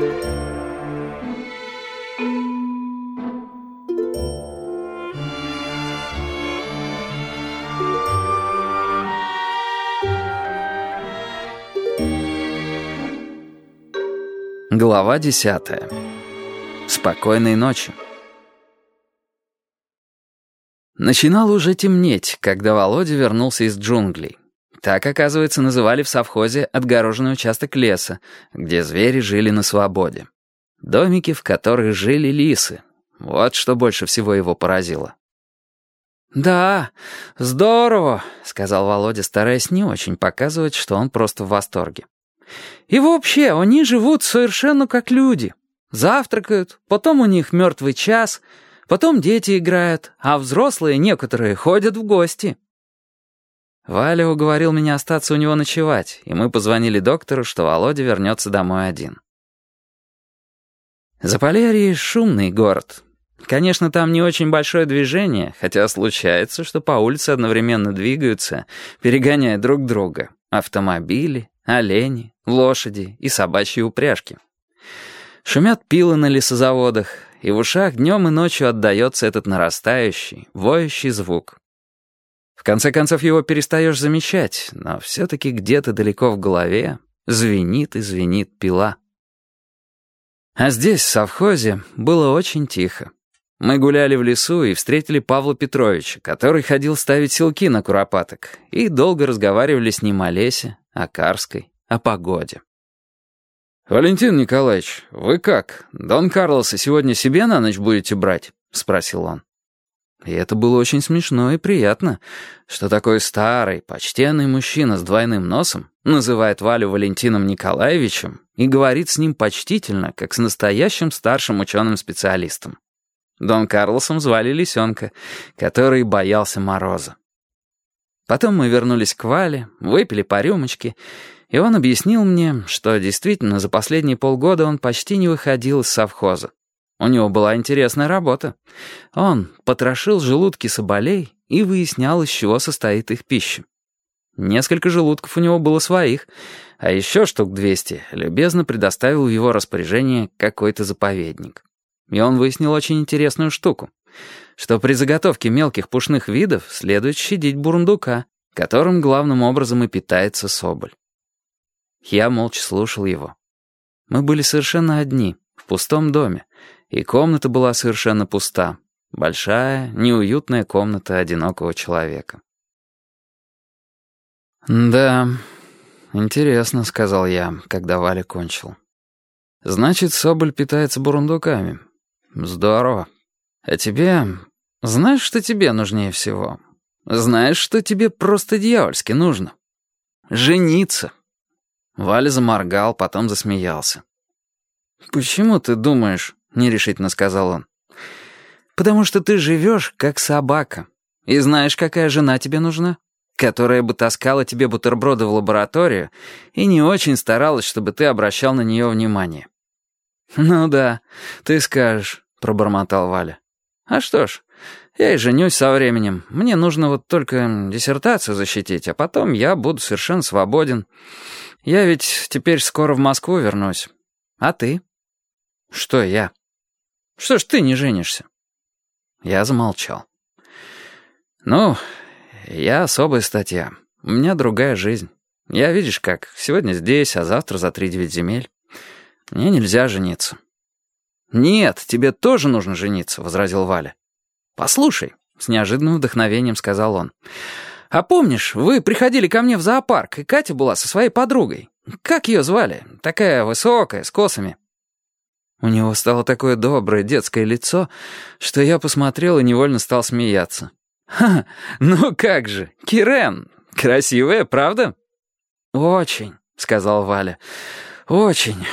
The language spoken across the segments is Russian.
Глава десятая. Спокойной ночи. Начинало уже темнеть, когда Володя вернулся из джунглей. Так, оказывается, называли в совхозе отгороженный участок леса, где звери жили на свободе. Домики, в которых жили лисы. Вот что больше всего его поразило. «Да, здорово», — сказал Володя, стараясь не очень показывать, что он просто в восторге. И вообще, они живут совершенно как люди. Завтракают, потом у них мертвый час, потом дети играют, а взрослые некоторые ходят в гости. Валя уговорил меня остаться у него ночевать, и мы позвонили доктору, что Володя вернется домой один. Заполярье — шумный город. Конечно, там не очень большое движение, хотя случается, что по улице одновременно двигаются, перегоняя друг друга. Автомобили, олени, лошади и собачьи упряжки. Шумят пилы на лесозаводах, и в ушах днем и ночью отдается этот нарастающий, воющий звук. В конце концов его перестаешь замечать, но все-таки где-то далеко в голове звенит и звенит пила. А здесь, в совхозе, было очень тихо. Мы гуляли в лесу и встретили Павла Петровича, который ходил ставить силки на куропаток, и долго разговаривали с ним о лесе, о Карской, о погоде. «Валентин Николаевич, вы как? Дон Карлоса сегодня себе на ночь будете брать?» — спросил он. И это было очень смешно и приятно, что такой старый, почтенный мужчина с двойным носом называет Валю Валентином Николаевичем и говорит с ним почтительно, как с настоящим старшим ученым-специалистом. Дон Карлосом звали Лисенка, который боялся мороза. Потом мы вернулись к Вале, выпили по рюмочке, и он объяснил мне, что действительно за последние полгода он почти не выходил из совхоза. У него была интересная работа. Он потрошил желудки соболей и выяснял, из чего состоит их пища. Несколько желудков у него было своих, а еще штук двести любезно предоставил в его распоряжение какой-то заповедник. И он выяснил очень интересную штуку что при заготовке мелких пушных видов следует щадить бурундука, которым главным образом и питается соболь. Я молча слушал его. Мы были совершенно одни, в пустом доме, и комната была совершенно пуста. Большая, неуютная комната одинокого человека. «Да, интересно», — сказал я, когда Валя кончил. «Значит, соболь питается бурундуками. Здорово. А тебе знаешь, что тебе нужнее всего? Знаешь, что тебе просто дьявольски нужно? Жениться. Валя заморгал, потом засмеялся. «Почему ты думаешь?» — нерешительно сказал он. «Потому что ты живешь как собака. И знаешь, какая жена тебе нужна? Которая бы таскала тебе бутерброды в лабораторию и не очень старалась, чтобы ты обращал на нее внимание». «Ну да, ты скажешь», — пробормотал Валя. «А что ж, я и женюсь со временем. Мне нужно вот только диссертацию защитить, а потом я буду совершенно свободен. Я ведь теперь скоро в Москву вернусь. А ты? Что я? Что ж ты не женишься? Я замолчал. Ну, я особая статья. У меня другая жизнь. Я, видишь как, сегодня здесь, а завтра за три девять земель. Мне нельзя жениться. «Нет, тебе тоже нужно жениться», — возразил Валя. «Послушай», — с неожиданным вдохновением сказал он. «А помнишь, вы приходили ко мне в зоопарк, и Катя была со своей подругой. Как ее звали? Такая высокая, с косами». У него стало такое доброе детское лицо, что я посмотрел и невольно стал смеяться. «Ха, ну как же, Кирен, красивая, правда?» «Очень», — сказал Валя, — «очень».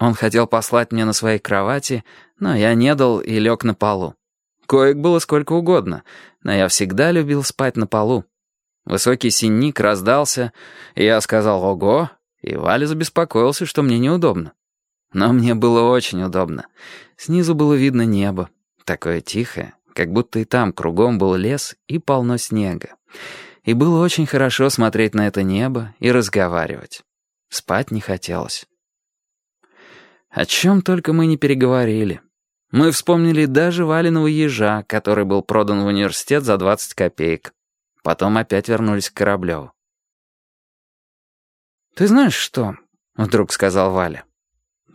Он хотел послать мне на своей кровати, но я не дал и лег на полу. Коек было сколько угодно, но я всегда любил спать на полу. Высокий синик раздался, и я сказал «Ого!», и Валя забеспокоился, что мне неудобно. Но мне было очень удобно. Снизу было видно небо, такое тихое, как будто и там кругом был лес и полно снега. И было очень хорошо смотреть на это небо и разговаривать. Спать не хотелось. О чем только мы не переговорили. Мы вспомнили даже Валеного ежа, который был продан в университет за 20 копеек. Потом опять вернулись к Кораблеву. «Ты знаешь что?» — вдруг сказал Валя.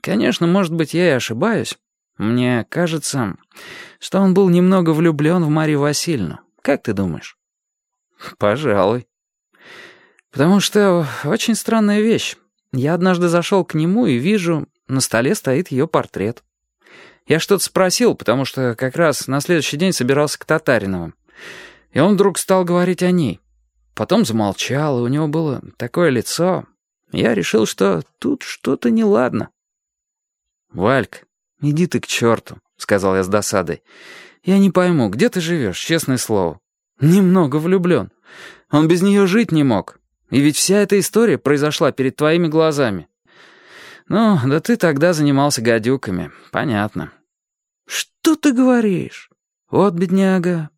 «Конечно, может быть, я и ошибаюсь. Мне кажется, что он был немного влюблен в Марию Васильевну. Как ты думаешь?» «Пожалуй». «Потому что очень странная вещь. Я однажды зашел к нему и вижу, на столе стоит ее портрет. Я что-то спросил, потому что как раз на следующий день собирался к Татариновым. И он вдруг стал говорить о ней. Потом замолчал, и у него было такое лицо. Я решил, что тут что-то неладно. «Вальк, иди ты к черту», — сказал я с досадой. «Я не пойму, где ты живешь, честное слово?» «Немного влюблен. Он без нее жить не мог. И ведь вся эта история произошла перед твоими глазами. Ну, да ты тогда занимался гадюками, понятно». «Что ты говоришь? Вот бедняга,